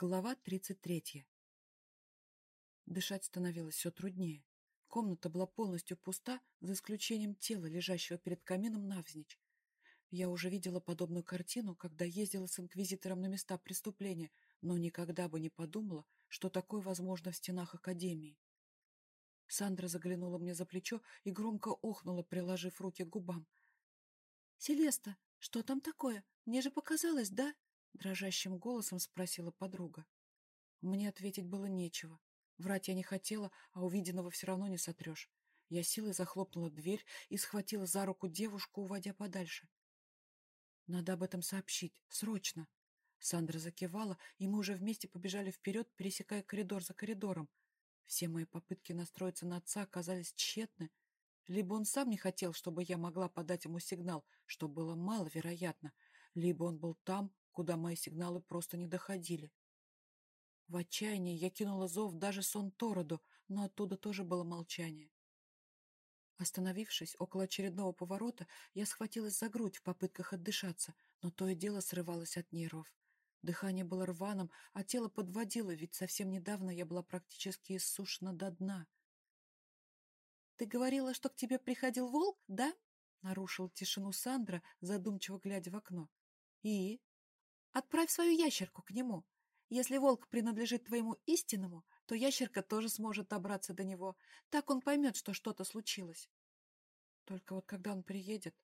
Глава 33. Дышать становилось все труднее. Комната была полностью пуста, за исключением тела, лежащего перед камином навзничь. Я уже видела подобную картину, когда ездила с инквизитором на места преступления, но никогда бы не подумала, что такое возможно в стенах Академии. Сандра заглянула мне за плечо и громко охнула, приложив руки к губам. «Селеста, что там такое? Мне же показалось, да?» Дрожащим голосом спросила подруга. Мне ответить было нечего. Врать я не хотела, а увиденного все равно не сотрешь. Я силой захлопнула дверь и схватила за руку девушку, уводя подальше. Надо об этом сообщить. Срочно. Сандра закивала, и мы уже вместе побежали вперед, пересекая коридор за коридором. Все мои попытки настроиться на отца оказались тщетны. Либо он сам не хотел, чтобы я могла подать ему сигнал, что было маловероятно, либо он был там, куда мои сигналы просто не доходили. В отчаянии я кинула зов даже сон Тороду, но оттуда тоже было молчание. Остановившись около очередного поворота, я схватилась за грудь в попытках отдышаться, но то и дело срывалось от нервов. Дыхание было рваным, а тело подводило, ведь совсем недавно я была практически иссушена до дна. «Ты говорила, что к тебе приходил волк, да?» — нарушил тишину Сандра, задумчиво глядя в окно. «И?» Отправь свою ящерку к нему. Если волк принадлежит твоему истинному, то ящерка тоже сможет добраться до него. Так он поймет, что что-то случилось. Только вот когда он приедет,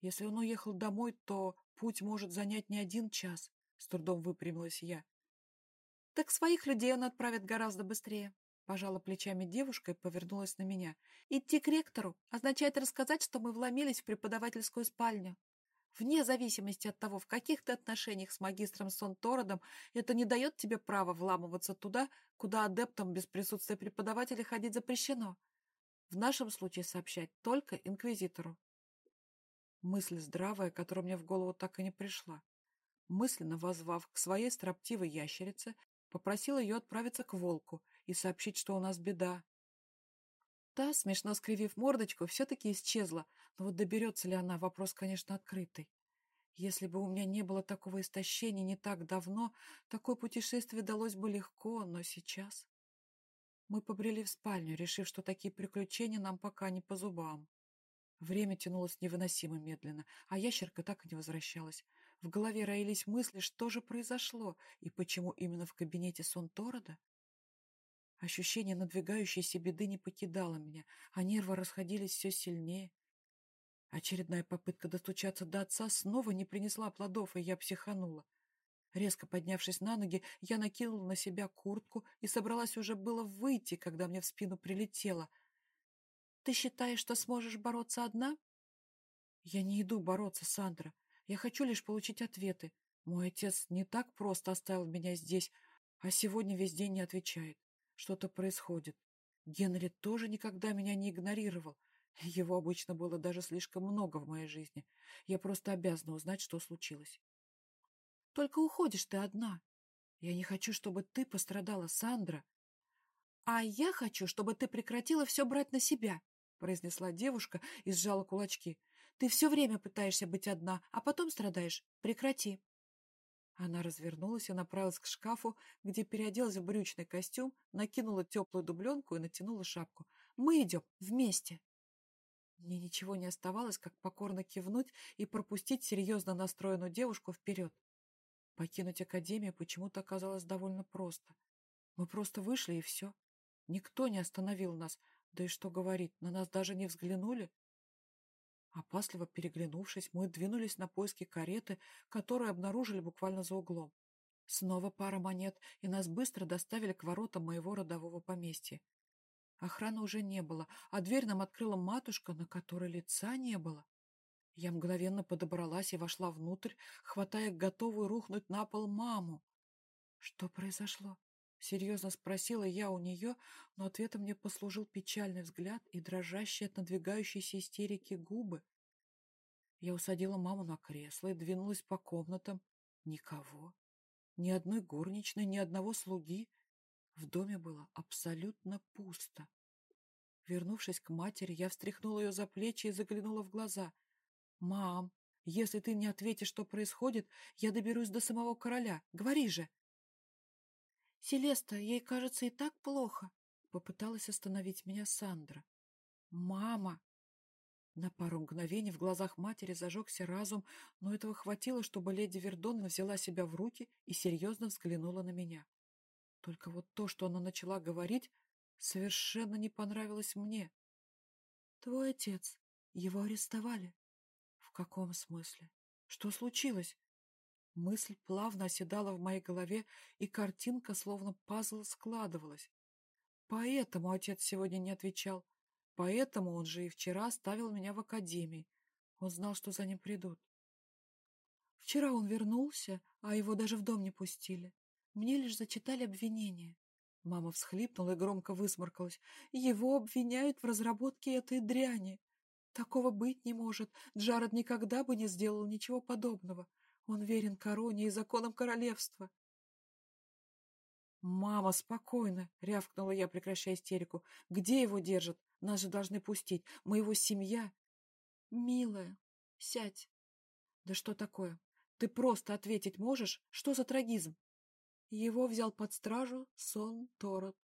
если он уехал домой, то путь может занять не один час, — с трудом выпрямилась я. Так своих людей он отправит гораздо быстрее. Пожала плечами девушка и повернулась на меня. Идти к ректору означает рассказать, что мы вломились в преподавательскую спальню. Вне зависимости от того, в каких ты отношениях с магистром Сонтородом, это не дает тебе права вламываться туда, куда адептам без присутствия преподавателя ходить запрещено. В нашем случае сообщать только инквизитору. Мысль здравая, которая мне в голову так и не пришла. Мысленно возвав к своей строптивой ящерице, попросила ее отправиться к волку и сообщить, что у нас беда, Та, смешно скривив мордочку, все-таки исчезла, но вот доберется ли она, вопрос, конечно, открытый. Если бы у меня не было такого истощения не так давно, такое путешествие далось бы легко, но сейчас... Мы побрели в спальню, решив, что такие приключения нам пока не по зубам. Время тянулось невыносимо медленно, а ящерка так и не возвращалась. В голове роились мысли, что же произошло и почему именно в кабинете сон Торода. Ощущение надвигающейся беды не покидало меня, а нервы расходились все сильнее. Очередная попытка достучаться до отца снова не принесла плодов, и я психанула. Резко поднявшись на ноги, я накинула на себя куртку и собралась уже было выйти, когда мне в спину прилетело. «Ты считаешь, что сможешь бороться одна?» «Я не иду бороться, Сандра. Я хочу лишь получить ответы. Мой отец не так просто оставил меня здесь, а сегодня весь день не отвечает. Что-то происходит. Генри тоже никогда меня не игнорировал. Его обычно было даже слишком много в моей жизни. Я просто обязана узнать, что случилось. Только уходишь ты одна. Я не хочу, чтобы ты пострадала, Сандра. А я хочу, чтобы ты прекратила все брать на себя, произнесла девушка и сжала кулачки. Ты все время пытаешься быть одна, а потом страдаешь. Прекрати. Она развернулась и направилась к шкафу, где переоделась в брючный костюм, накинула теплую дубленку и натянула шапку. «Мы идем вместе!» Мне ничего не оставалось, как покорно кивнуть и пропустить серьезно настроенную девушку вперед. Покинуть академию почему-то оказалось довольно просто. Мы просто вышли, и все. Никто не остановил нас, да и что говорить, на нас даже не взглянули. Опасливо переглянувшись, мы двинулись на поиски кареты, которую обнаружили буквально за углом. Снова пара монет, и нас быстро доставили к воротам моего родового поместья. Охраны уже не было, а дверь нам открыла матушка, на которой лица не было. Я мгновенно подобралась и вошла внутрь, хватая готовую рухнуть на пол маму. Что произошло? Серьезно спросила я у нее, но ответом мне послужил печальный взгляд и дрожащие от надвигающейся истерики губы. Я усадила маму на кресло и двинулась по комнатам. Никого. Ни одной горничной, ни одного слуги. В доме было абсолютно пусто. Вернувшись к матери, я встряхнула ее за плечи и заглянула в глаза. «Мам, если ты не ответишь, что происходит, я доберусь до самого короля. Говори же!» Селеста, ей, кажется, и так плохо. Попыталась остановить меня Сандра. Мама! На пару мгновений в глазах матери зажегся разум, но этого хватило, чтобы леди Вердон взяла себя в руки и серьезно взглянула на меня. Только вот то, что она начала говорить, совершенно не понравилось мне. «Твой отец. Его арестовали». «В каком смысле? Что случилось?» Мысль плавно оседала в моей голове, и картинка, словно пазл, складывалась. Поэтому отец сегодня не отвечал. Поэтому он же и вчера оставил меня в академии. Он знал, что за ним придут. Вчера он вернулся, а его даже в дом не пустили. Мне лишь зачитали обвинение. Мама всхлипнула и громко высморкалась. Его обвиняют в разработке этой дряни. Такого быть не может. Джаред никогда бы не сделал ничего подобного. Он верен короне и законам королевства. «Мама, спокойно!» — рявкнула я, прекращая истерику. «Где его держат? Нас же должны пустить. Мы его семья!» «Милая, сядь!» «Да что такое? Ты просто ответить можешь? Что за трагизм?» Его взял под стражу Сон Торот.